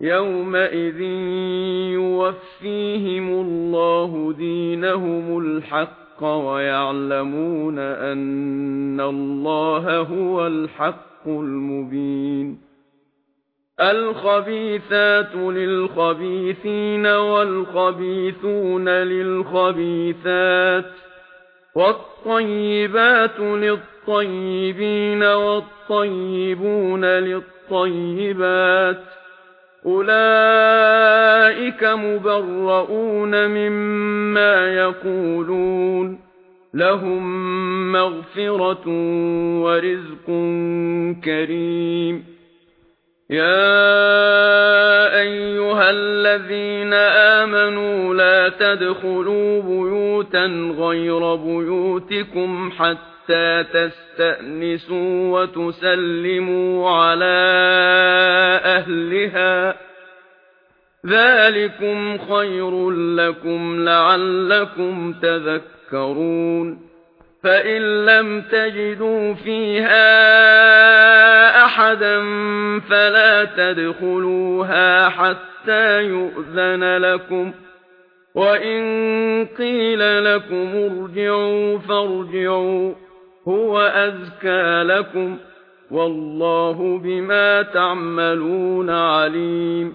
يَوْمَئِذٍ يُوَفِّيهِمُ اللَّهُ دِينَهُمُ الْحَقَّ وَيَعْلَمُونَ أَنَّ اللَّهَ هُوَ الْحَقُّ الْمُبِينُ الْخَبِيثَاتُ لِلْخَبِيثِينَ وَالْخَبِيثُونَ لِلْخَبِيثَاتِ وَالطَّيِّبَاتُ لِلطَّيِّبِينَ وَالطَّيِّبُونَ لِلطَّيِّبَاتِ أُولَئِكَ مُبَرَّؤُونَ مِمَّا يَقُولُونَ لَهُم مَّغْفِرَةٌ وَرِزْقٌ كَرِيمٌ يا ايها الذين امنوا لا تدخلوا بيوتا غير بيوتكم حتى تستأنسوا وتسلموا على اهلها ذلكم خير لكم لعلكم تذكرون فإن لم تجدوا فيها أحدا فلا تدخلوها حتى يؤذن لكم وإن قيل لكم ارجعوا فارجعوا هو أزكى لكم والله بما تعملون عليم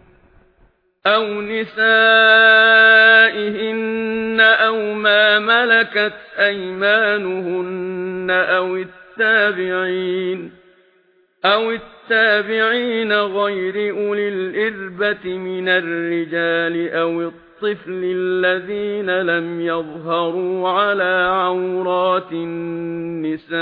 أَوْ نِسَائِهِنَّ أَوْ مَا مَلَكَتْ أَيْمَانُهُنَّ أَوْ التَّابِعِينَ أَوْ التَّابِعِينَ غَيْرِ أُولِي الْإِرْبَةِ مِنَ الرِّجَالِ أَوْ الطِّفْلِ الَّذِينَ لَمْ يَظْهَرُوا عَلَى عَوْرَاتِ النِّسَاءِ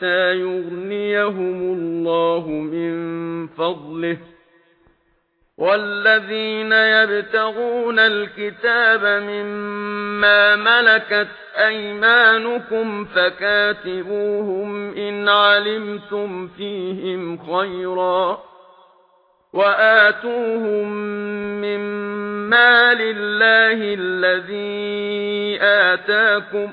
حَتَّى يُغْنِيَهُمُ اللَّهُ مِنْ فَضْلِهِ وَالَّذِينَ يَبْتَغُونَ الْكِتَابَ مِمَّا مَلَكَتْ أَيْمَانُكُمْ فَكَاتِبُوهُمْ إِنْ عَلِمْتُمْ فِيهِمْ خَيْرًا وَآتُوهُمْ مِمَّا لِلَّهِ الَّذِي آتَاكُمْ